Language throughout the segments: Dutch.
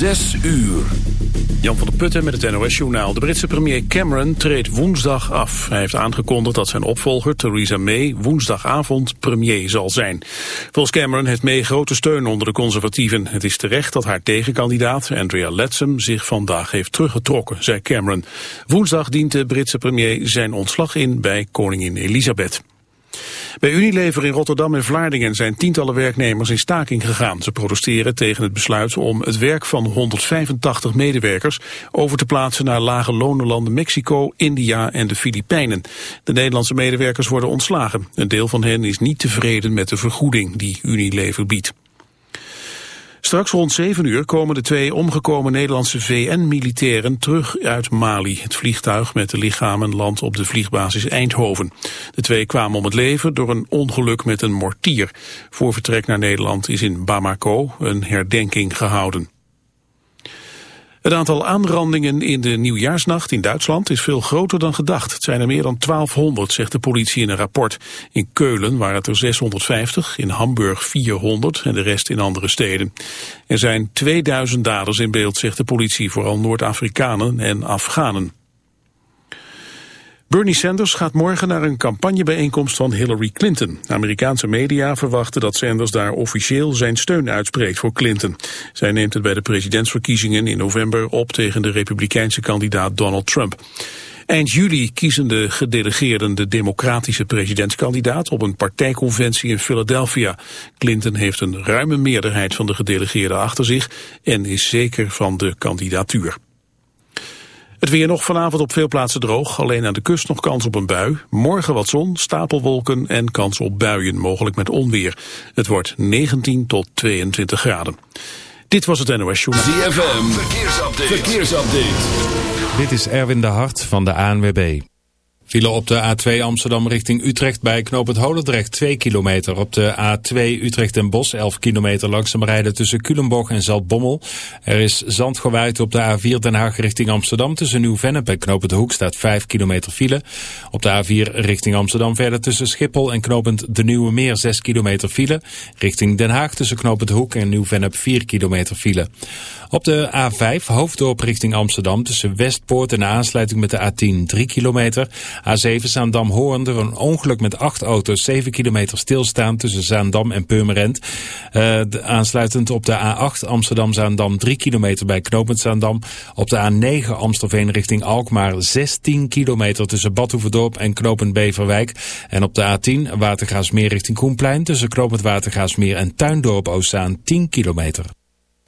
Zes uur. Jan van der Putten met het NOS-journaal. De Britse premier Cameron treedt woensdag af. Hij heeft aangekondigd dat zijn opvolger Theresa May woensdagavond premier zal zijn. Volgens Cameron heeft May grote steun onder de conservatieven. Het is terecht dat haar tegenkandidaat Andrea Letsem zich vandaag heeft teruggetrokken, zei Cameron. Woensdag dient de Britse premier zijn ontslag in bij koningin Elisabeth. Bij Unilever in Rotterdam en Vlaardingen zijn tientallen werknemers in staking gegaan. Ze protesteren tegen het besluit om het werk van 185 medewerkers over te plaatsen naar lage lonenlanden Mexico, India en de Filipijnen. De Nederlandse medewerkers worden ontslagen. Een deel van hen is niet tevreden met de vergoeding die Unilever biedt. Straks rond 7 uur komen de twee omgekomen Nederlandse VN-militairen terug uit Mali. Het vliegtuig met de lichamen landt op de vliegbasis Eindhoven. De twee kwamen om het leven door een ongeluk met een mortier. Voor vertrek naar Nederland is in Bamako een herdenking gehouden. Het aantal aanrandingen in de nieuwjaarsnacht in Duitsland is veel groter dan gedacht. Het zijn er meer dan 1200, zegt de politie in een rapport. In Keulen waren het er 650, in Hamburg 400 en de rest in andere steden. Er zijn 2000 daders in beeld, zegt de politie, vooral Noord-Afrikanen en Afghanen. Bernie Sanders gaat morgen naar een campagnebijeenkomst van Hillary Clinton. Amerikaanse media verwachten dat Sanders daar officieel zijn steun uitspreekt voor Clinton. Zij neemt het bij de presidentsverkiezingen in november op tegen de republikeinse kandidaat Donald Trump. Eind juli kiezen de gedelegeerden de democratische presidentskandidaat op een partijconventie in Philadelphia. Clinton heeft een ruime meerderheid van de gedelegeerden achter zich en is zeker van de kandidatuur. Het weer nog vanavond op veel plaatsen droog. Alleen aan de kust nog kans op een bui. Morgen wat zon, stapelwolken en kans op buien, mogelijk met onweer. Het wordt 19 tot 22 graden. Dit was het NOS Journal. ZFM, verkeersupdate. verkeersupdate. Dit is Erwin de Hart van de ANWB. Vielen op de A2 Amsterdam richting Utrecht bij Knoop het Holendrecht 2 kilometer. Op de A2 Utrecht en Bos 11 kilometer langzaam rijden tussen Culemborg en Zaltbommel. Er is zand gewaaid op de A4 Den Haag richting Amsterdam. Tussen Nieuw-Vennep en Knoop het Hoek staat 5 kilometer file. Op de A4 richting Amsterdam verder tussen Schiphol en Knopend De Nieuwe Meer 6 kilometer file. Richting Den Haag tussen Knoop Hoek en Nieuw-Vennep 4 kilometer file. Op de A5 hoofddorp richting Amsterdam tussen Westpoort en de aansluiting met de A10 3 kilometer. A7 Zaandam-Hoorn door een ongeluk met acht auto's 7 kilometer stilstaan tussen Zaandam en Purmerend. Uh, aansluitend op de A8 Amsterdam-Zaandam 3 kilometer bij Knopend Zaandam. Op de A9 Amstelveen richting Alkmaar 16 kilometer tussen Badhoevedorp en Knopend Beverwijk. En op de A10 Watergaasmeer richting Koenplein tussen Knopend Watergaasmeer en Tuindorp-Oostzaan 10 kilometer.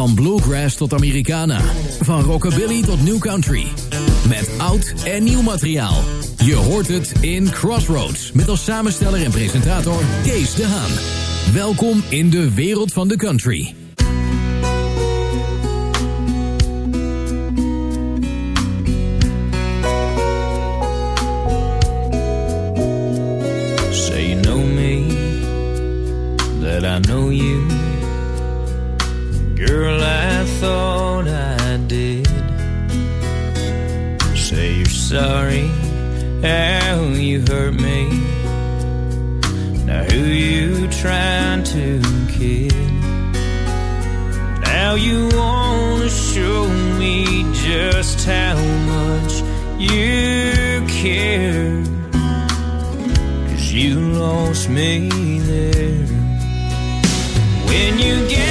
Van bluegrass tot Americana. Van rockabilly tot new country. Met oud en nieuw materiaal. Je hoort het in Crossroads. Met als samensteller en presentator Kees de Haan. Welkom in de wereld van de country. Say me, that I know you. Girl, I thought I did. Say you're sorry how you hurt me. Now, who you trying to kid? Now you wanna show me just how much you care. Cause you lost me there. When you get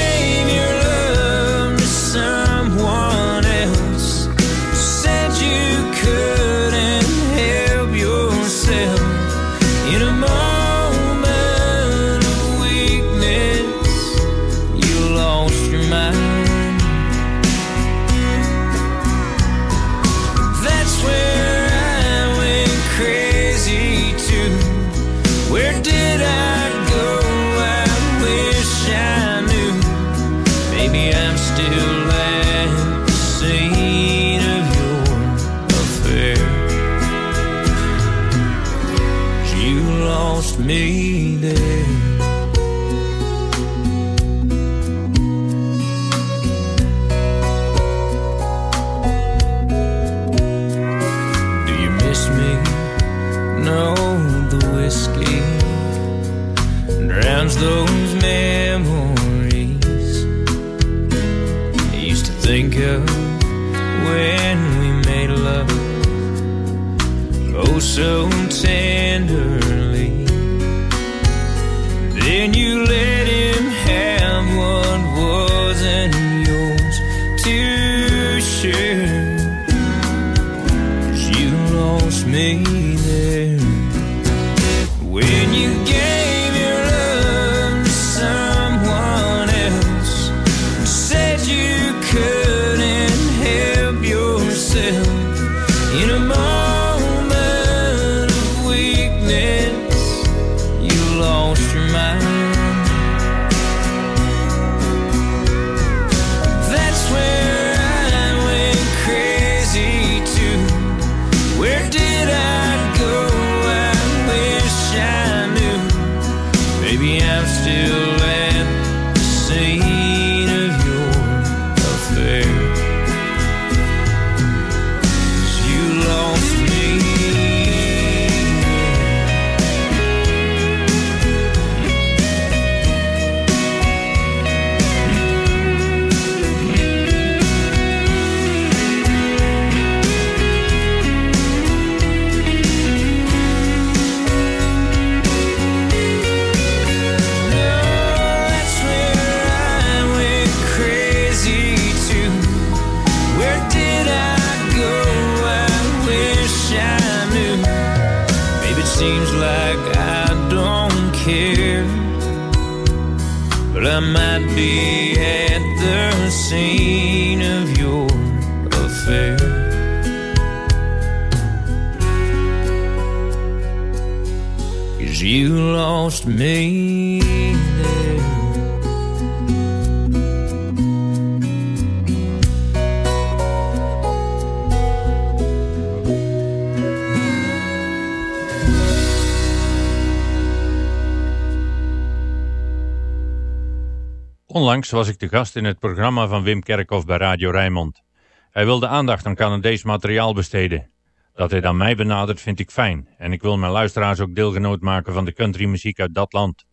Onlangs was ik de gast in het programma van Wim Kerkhoff bij Radio Rijnmond. Hij wilde aandacht aan Canadees materiaal besteden. Dat hij dan mij benadert vind ik fijn en ik wil mijn luisteraars ook deelgenoot maken van de countrymuziek uit dat land.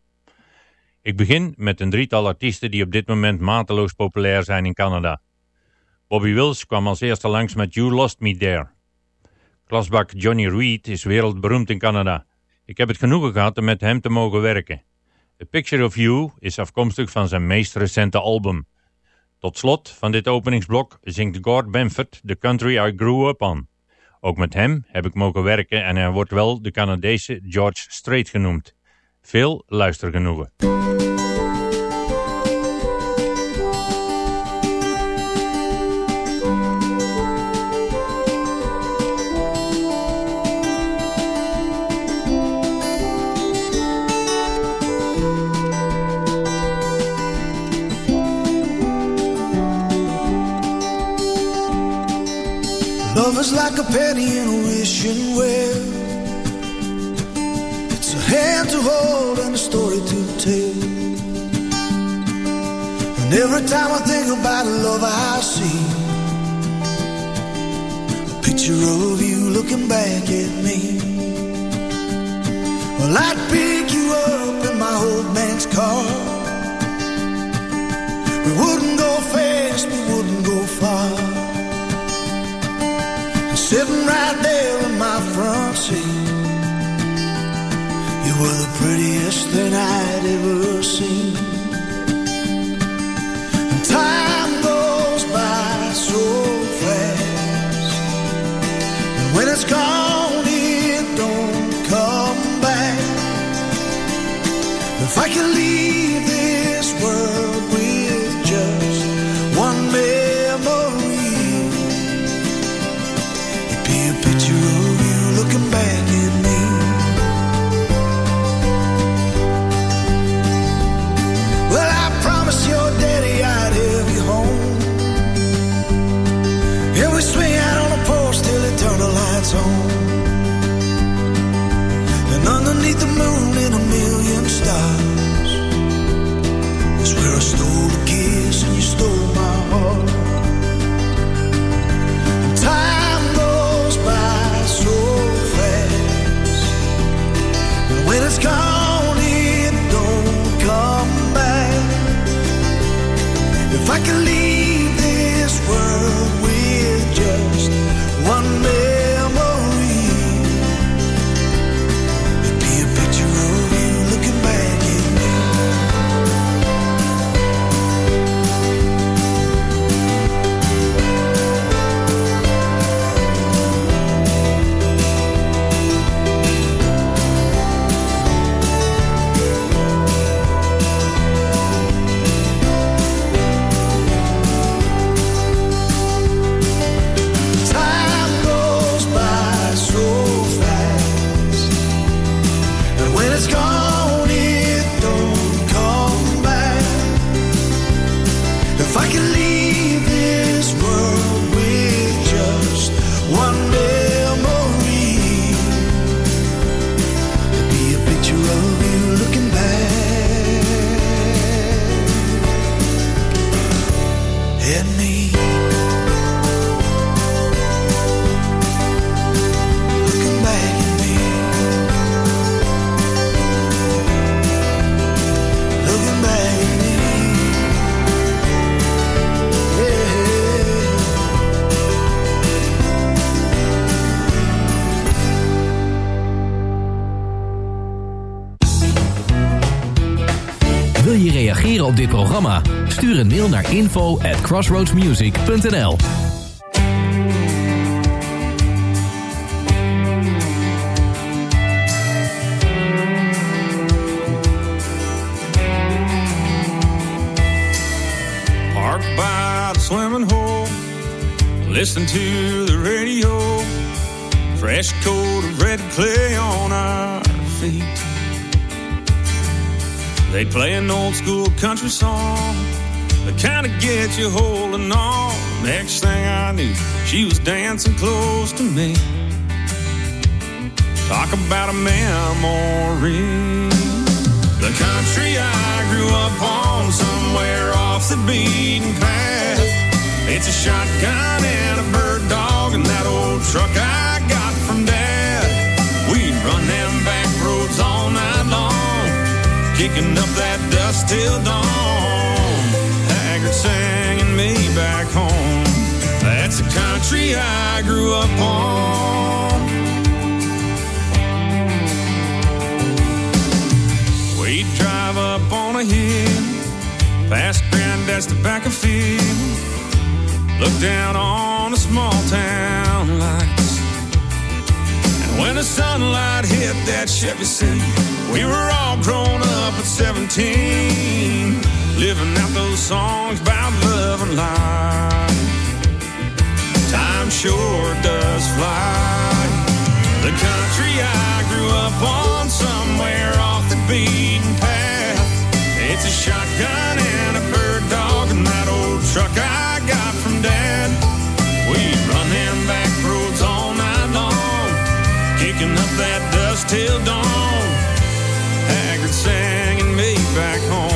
Ik begin met een drietal artiesten die op dit moment mateloos populair zijn in Canada. Bobby Wills kwam als eerste langs met You Lost Me There. Klasbak Johnny Reed is wereldberoemd in Canada. Ik heb het genoegen gehad om met hem te mogen werken. The Picture of You is afkomstig van zijn meest recente album. Tot slot van dit openingsblok zingt Gord Benford The Country I Grew Up On. Ook met hem heb ik mogen werken en hij wordt wel de Canadese George Strait genoemd. Veel luistergenoegen. Love is like a penny in a wishing well. It's a hand to hold and a story to tell. And every time I think about love, I see a picture of you looking back at me. Well, I'd pick you up in my old man's car. We wouldn't go fast, we wouldn't go far. Sitting right there in my front seat You were the prettiest thing I'd ever seen I'm tired Stuur een mail naar info at crossroadsmusic.nl Parked by the swimming hole Listen to the radio Fresh coat of red clay on our feet They play an old school country song that kind of gets you holding on. Next thing I knew, she was dancing close to me. Talk about a memory. The country I grew up on, somewhere off the beaten path. It's a shotgun and a bird dog, and that old truck I got from dad. We'd run them back roads all night long, kicking up that dust till dawn record singing me back home. That's the country I grew up on. We'd drive up on a hill, past Granddad's tobacco field, look down on the small town lights. And when the sunlight hit that Chevy City, we were all grown up at 17 living out those songs about love and life. Time sure does fly. The country I grew up on, somewhere off the beaten path. It's a shotgun and a bird dog and that old truck I got from Dad. We run them back roads all night long, kicking up that dust till dawn. Haggard singing me back home.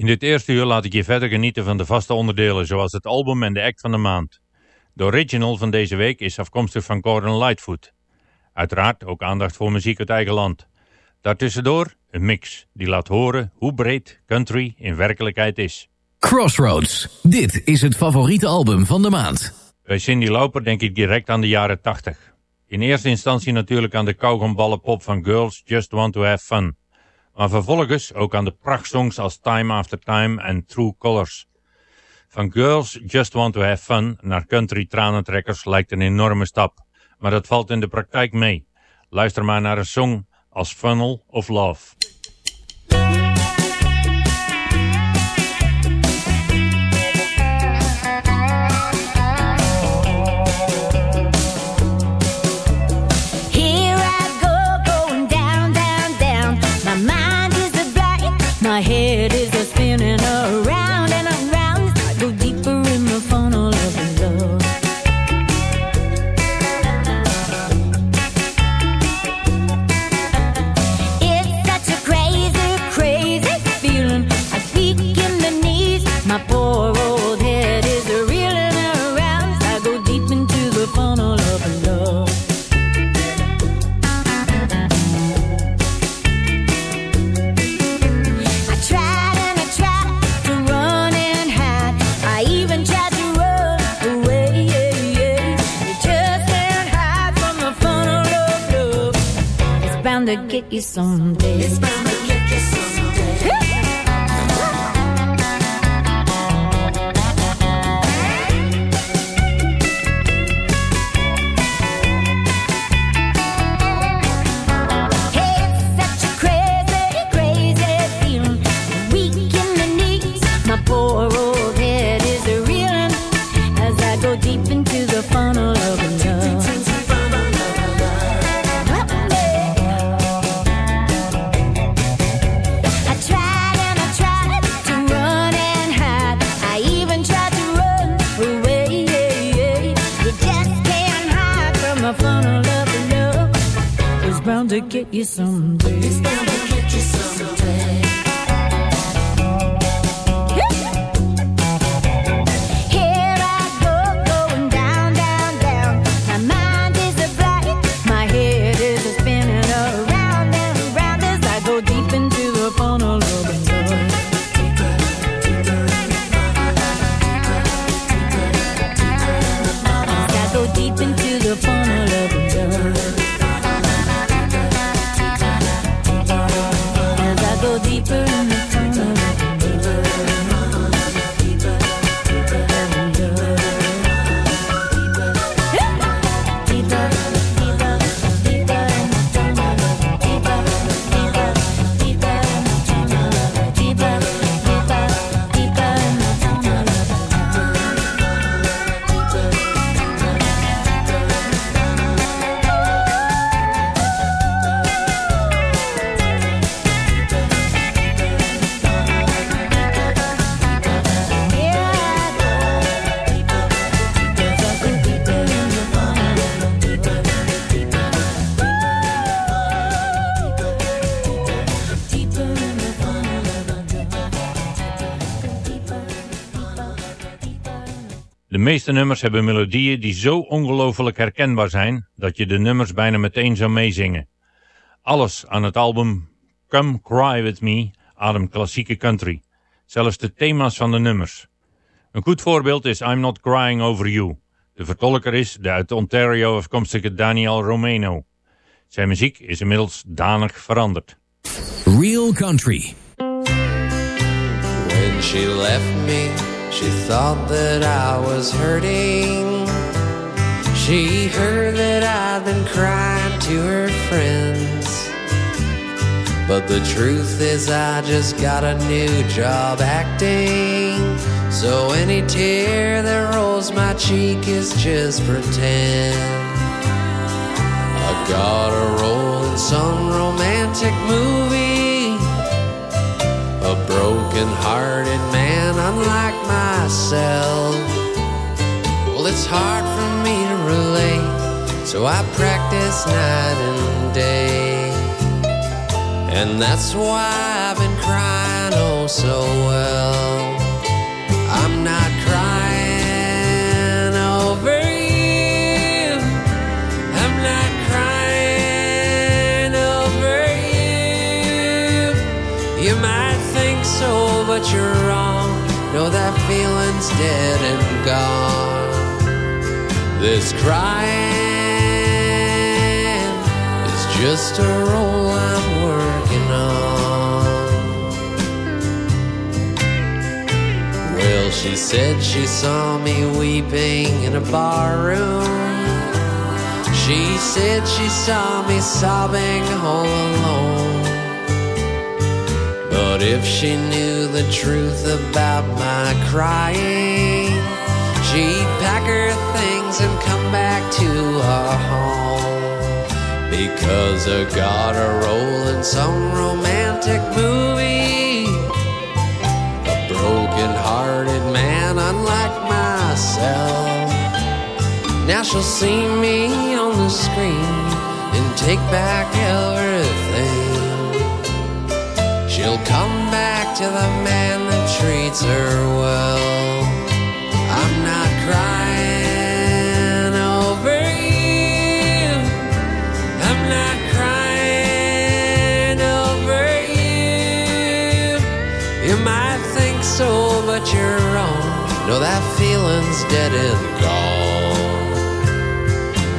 In dit eerste uur laat ik je verder genieten van de vaste onderdelen, zoals het album en de act van de maand. De original van deze week is afkomstig van Gordon Lightfoot. Uiteraard ook aandacht voor muziek uit eigen land. Daartussendoor een mix die laat horen hoe breed country in werkelijkheid is. Crossroads, dit is het favoriete album van de maand. Bij Cindy Lauper denk ik direct aan de jaren 80. In eerste instantie natuurlijk aan de kauwgomballen pop van Girls Just Want To Have Fun maar vervolgens ook aan de prachtsongs als Time After Time en True Colors. Van Girls Just Want To Have Fun naar country tranentrekkers lijkt een enorme stap, maar dat valt in de praktijk mee. Luister maar naar een song als Funnel of Love. meeste nummers hebben melodieën die zo ongelooflijk herkenbaar zijn dat je de nummers bijna meteen zou meezingen. Alles aan het album Come Cry With Me ademt klassieke country. Zelfs de thema's van de nummers. Een goed voorbeeld is I'm Not Crying Over You. De vertolker is de uit Ontario afkomstige Daniel Romano. Zijn muziek is inmiddels danig veranderd. Real Country When she left me She thought that I was hurting. She heard that I'd been crying to her friends. But the truth is, I just got a new job acting. So any tear that rolls my cheek is just pretend. I got a role in some romantic movie a broken hearted man unlike myself. Well, it's hard for me to relate, so I practice night and day. And that's why I've been crying oh so well. so, but you're wrong. No, that feeling's dead and gone. This crying is just a role I'm working on. Well, she said she saw me weeping in a bar room. She said she saw me sobbing all alone. But if she knew the truth about my crying, she'd pack her things and come back to our home. Because I got a role in some romantic movie. A broken hearted man, unlike myself. Now she'll see me on the screen and take back everything. She'll come back to the man that treats her well. I'm not crying over you. I'm not crying over you. You might think so, but you're wrong. No, that feeling's dead and gone.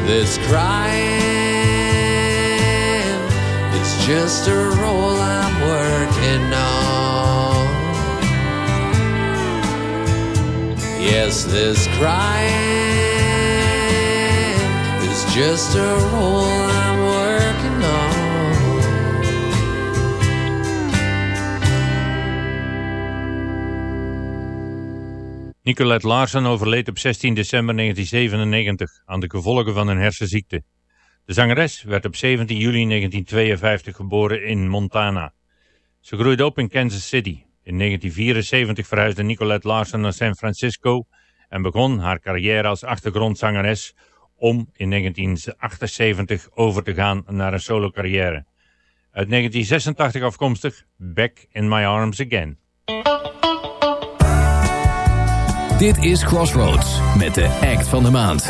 This crying, it's just a role I'm wearing. working on. Yes, this crying is just a role I'm working on. Nicolette Larsen overleed op 16 december 1997 aan de gevolgen van een hersenziekte. De zangeres werd op 17 juli 1952 geboren in Montana. Ze groeide op in Kansas City. In 1974 verhuisde Nicolette Larsen naar San Francisco en begon haar carrière als achtergrondzangeres om in 1978 over te gaan naar een solo carrière. Uit 1986 afkomstig Back in My Arms Again. Dit is Crossroads met de act van de maand.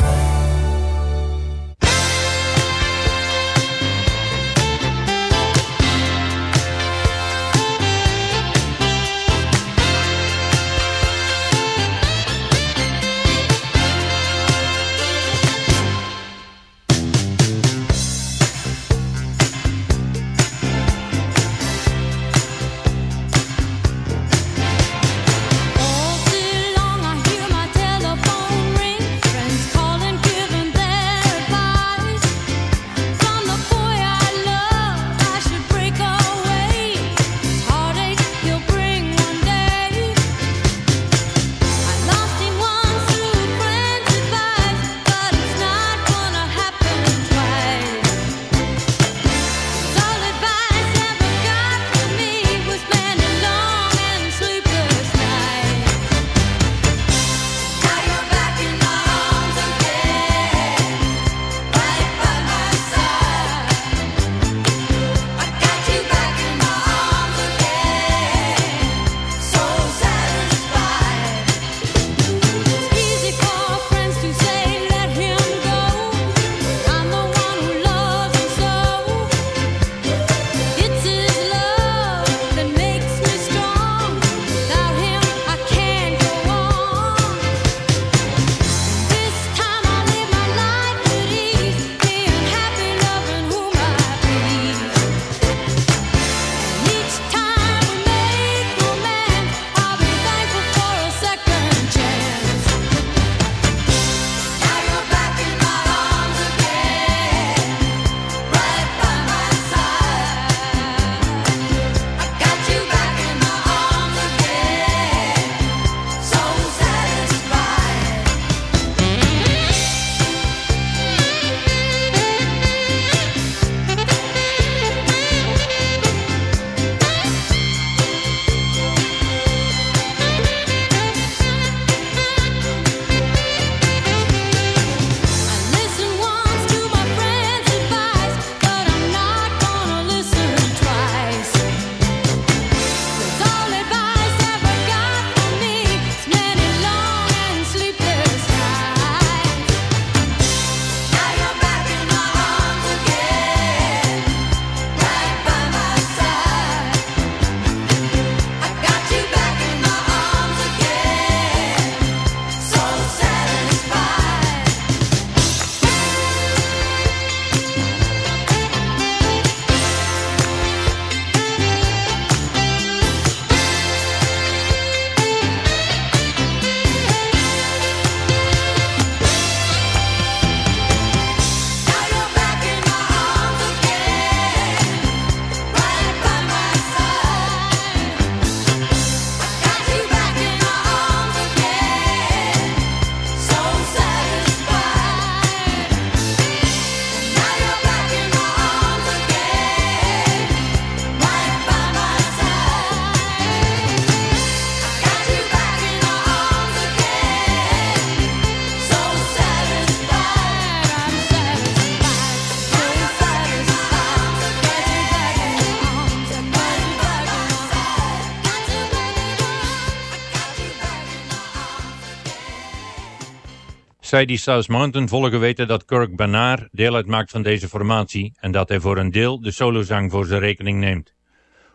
Zij die South Mountain volgen weten dat Kirk Banar deel uitmaakt van deze formatie en dat hij voor een deel de solozang voor zijn rekening neemt.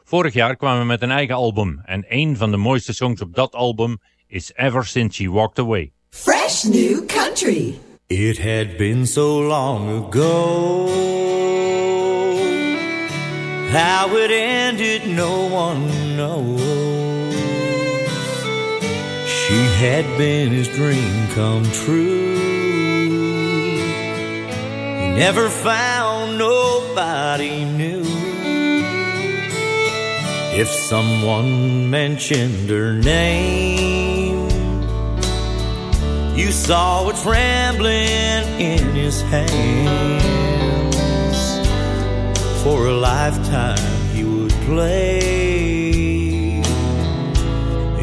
Vorig jaar kwamen we met een eigen album en een van de mooiste songs op dat album is Ever Since She Walked Away. Fresh New Country It had been so long ago How it ended no one knows She had been his dream come true. He never found nobody new. If someone mentioned her name, you saw what's trembling in his hands. For a lifetime, he would play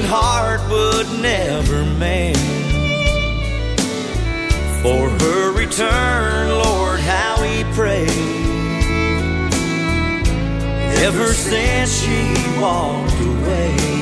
broken heart would never mend. For her return, Lord, how we pray. Ever since she walked away.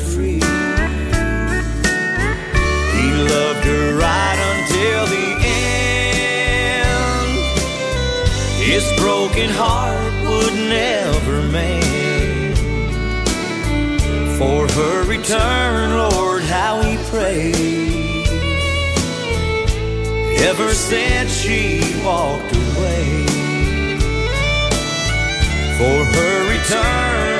loved her right until the end. His broken heart would never mend. For her return, Lord, how he prayed. Ever since she walked away, for her return.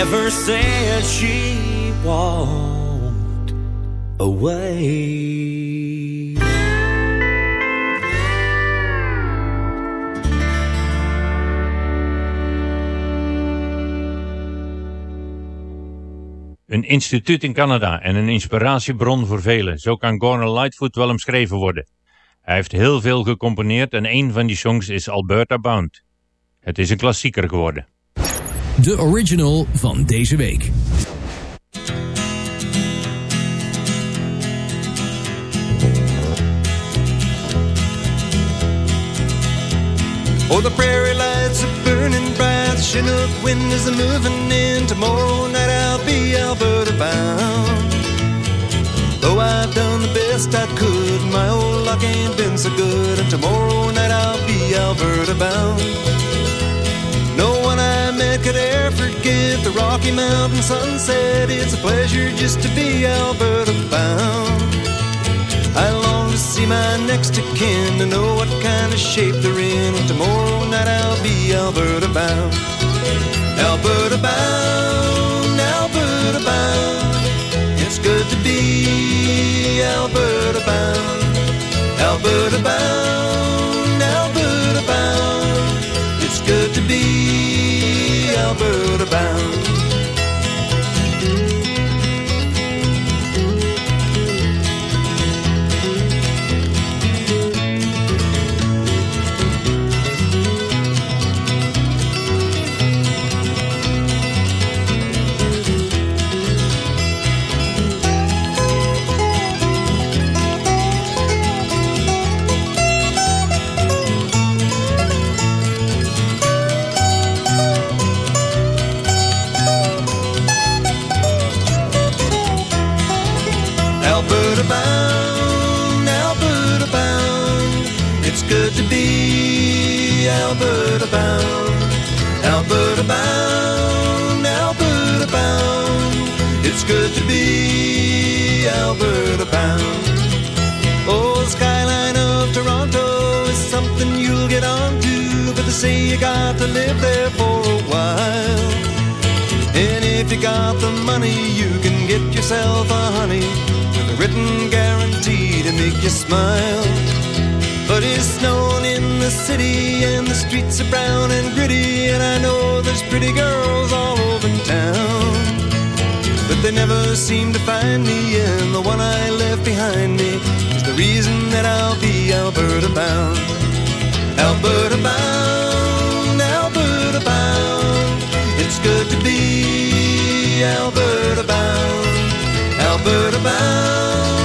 never said she walked away. Een instituut in Canada en een inspiratiebron voor velen. Zo kan Gordon Lightfoot wel omschreven worden. Hij heeft heel veel gecomponeerd en een van die songs is Alberta Bound. Het is een klassieker geworden. de original van deze week. Oh, the prairie lights are burning bright. Chinook wind is moving in. Tomorrow night I'll be Alberta bound. Though I've done the best I could, my old luck ain't been so good. And tomorrow night I'll be Alberta bound. the Rocky Mountain sunset. It's a pleasure just to be Alberta bound. I long to see my next of kin to know what kind of shape they're in. tomorrow night I'll be Alberta bound. Alberta bound, Alberta bound. It's good to be Alberta bound. Alberta bound, Alberta bound. It's good to be velvet bound Alberta bound, Alberta bound. It's good to be Alberta bound. Oh, the skyline of Toronto is something you'll get onto, but they say you got to live there for a while. And if you got the money, you can get yourself a honey with a written guarantee to make you smile. But it's snowing the city and the streets are brown and gritty And I know there's pretty girls all over town But they never seem to find me And the one I left behind me Is the reason that I'll be Alberta bound Alberta bound, Alberta bound It's good to be Alberta bound Alberta bound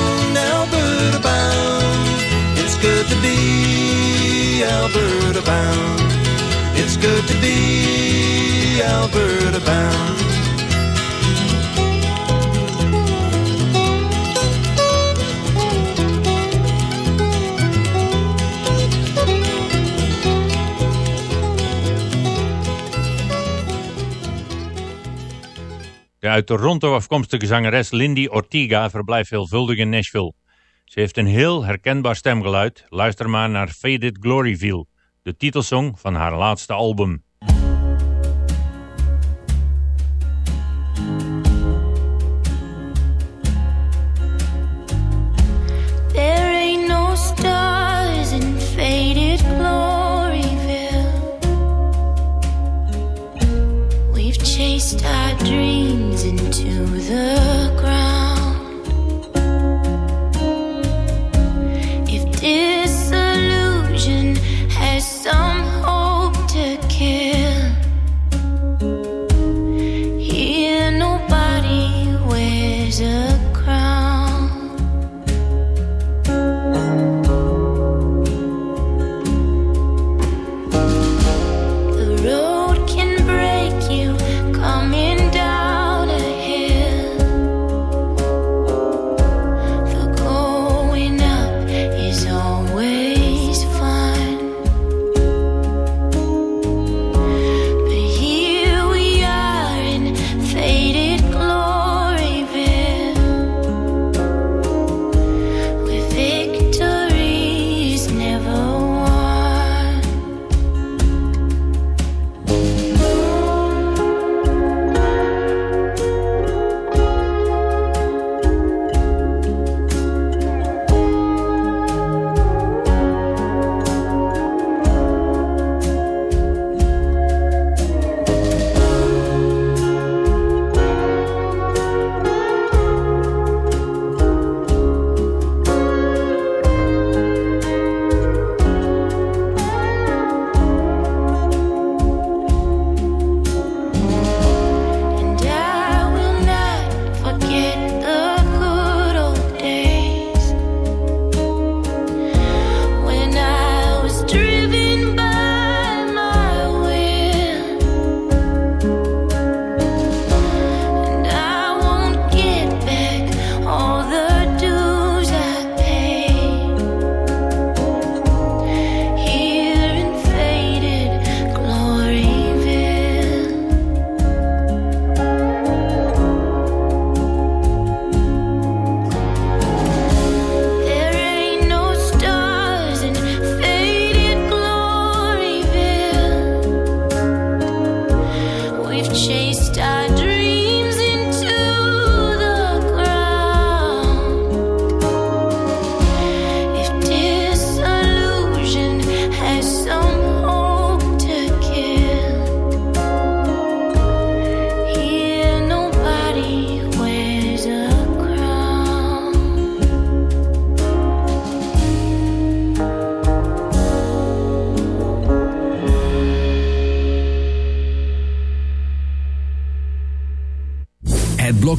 good to be It's good to be Alberta De uit Toronto afkomstige zangeres Lindy Ortiga verblijft veelvuldig in Nashville. Ze heeft een heel herkenbaar stemgeluid. Luister maar naar Faded Gloryville, de titelsong van haar laatste album. chased our dreams into the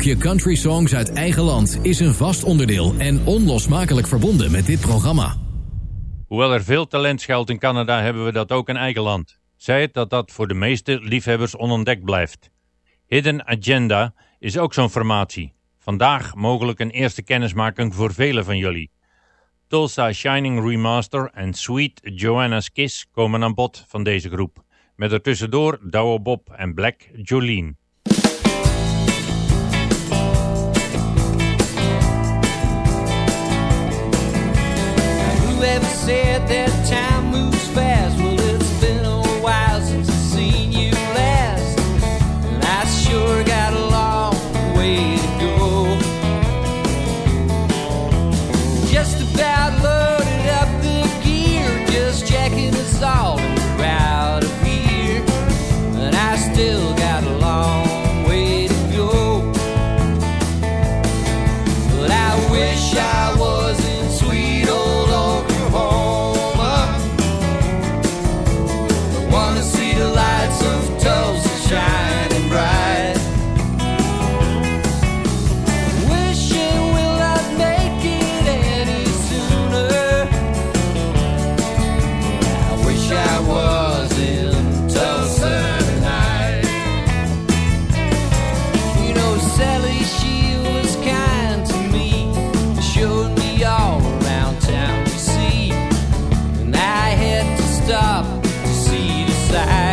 Je Country Songs uit eigen land is een vast onderdeel en onlosmakelijk verbonden met dit programma. Hoewel er veel talent schuilt in Canada, hebben we dat ook in eigen land. Zij het dat dat voor de meeste liefhebbers onontdekt blijft. Hidden Agenda is ook zo'n formatie. Vandaag mogelijk een eerste kennismaking voor velen van jullie. Tulsa Shining Remaster en Sweet Joanna's Kiss komen aan bod van deze groep. Met ertussendoor Douwe Bob en Black Jolene. said that time moves. that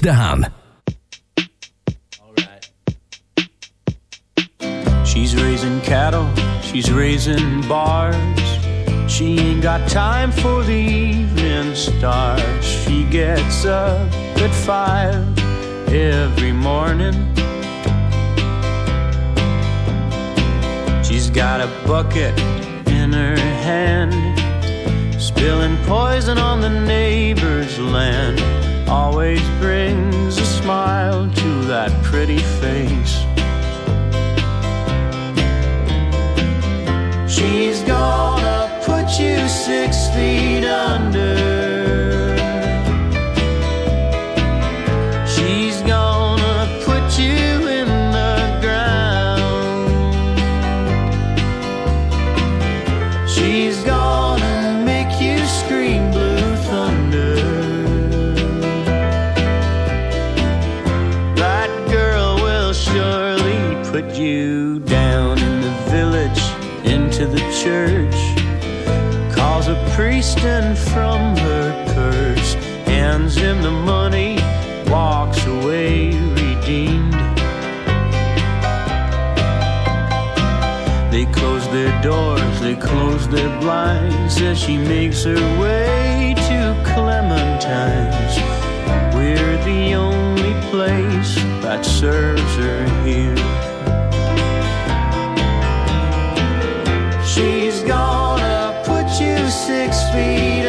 down. All right. She's raising cattle, she's raising bars. She ain't got time for the evening stars. She gets up at five every morning. She's got a bucket in her hand, spilling poison on the neighbor's land always brings a smile to that pretty face. She's gonna put you six feet under. you down in the village into the church. Calls a priest and from her purse hands him the money, walks away redeemed. They close their doors, they close their blinds as she makes her way to Clementine's. We're the only place that serves her here. sweet.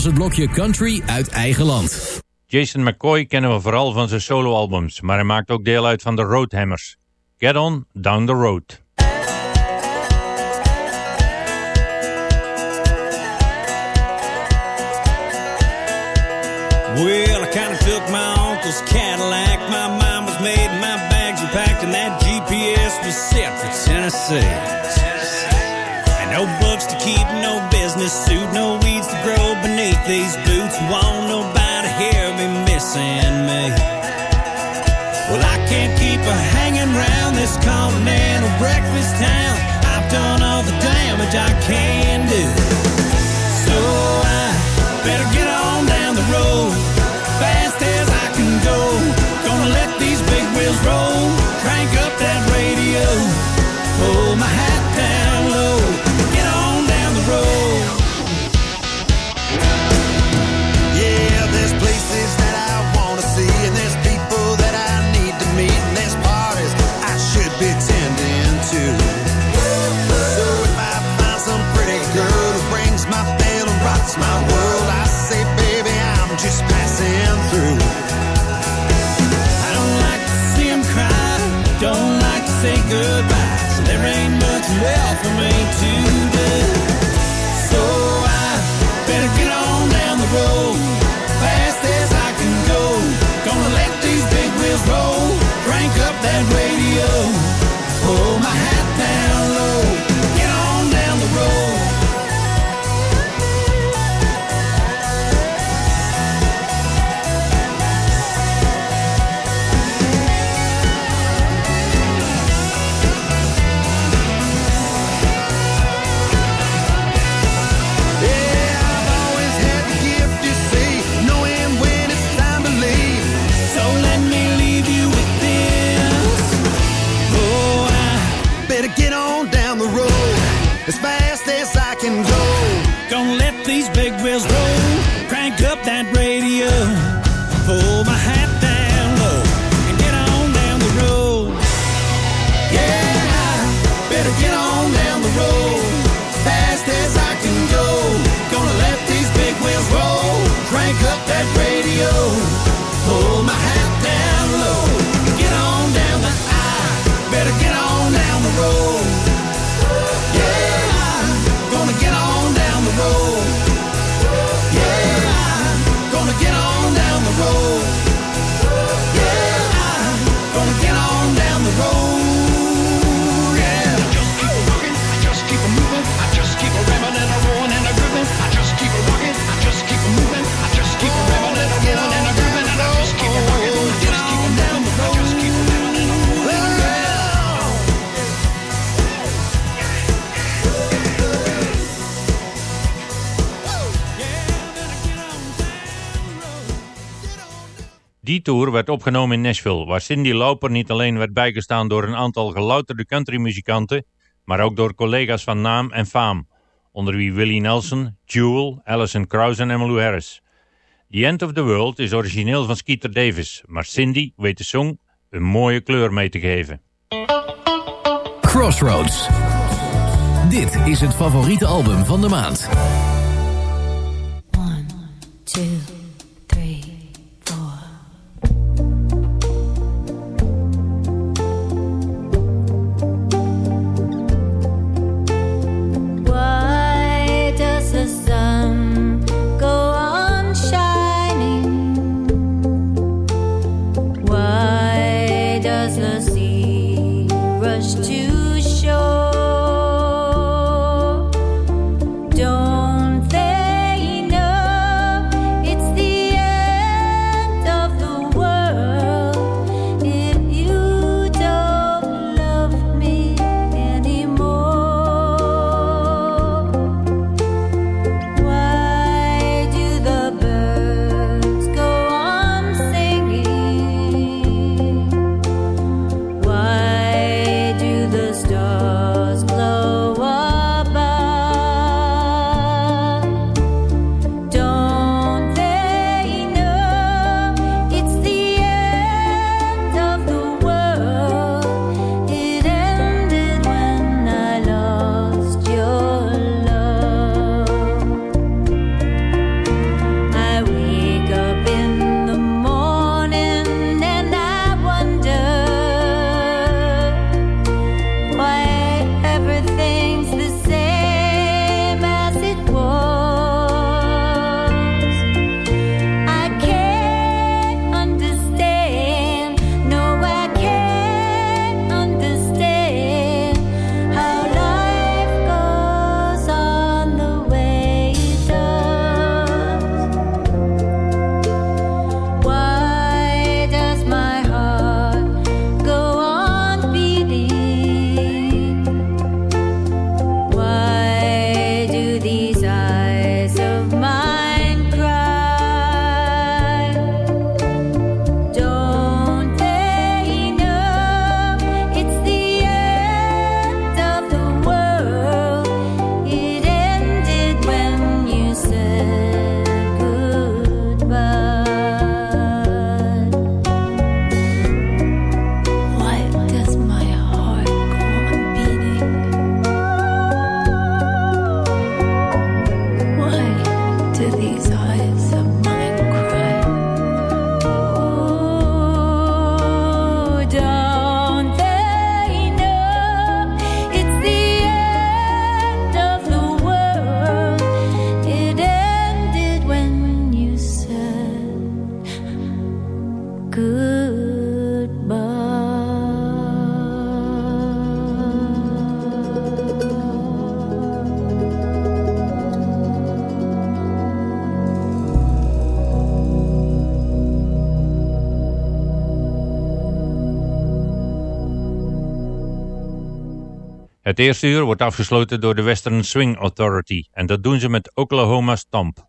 was het blokje country uit eigen land. Jason McCoy kennen we vooral van zijn solo albums, maar hij maakt ook deel uit van de Roadhammers. Get on down the road. Well, I kind of took my uncle's Cadillac. My mama's was made, my bags were packed, and that GPS was set for Tennessee. And no books to keep, no business suit, no these boots, won't nobody hear me missing me. Well, I can't keep a hanging round this continental breakfast town. I've done all the damage I can. tour werd opgenomen in Nashville, waar Cindy Lauper niet alleen werd bijgestaan door een aantal gelouterde countrymuzikanten, maar ook door collega's van naam en faam, onder wie Willie Nelson, Jewel, Alison Krauss en Emmylou Harris. The End of the World is origineel van Skeeter Davis, maar Cindy weet de song een mooie kleur mee te geven. Crossroads. Dit is het favoriete album van de maand. One, two. Het eerste uur wordt afgesloten door de Western Swing Authority en dat doen ze met Oklahoma Stomp.